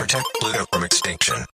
protect Pluto from extinction.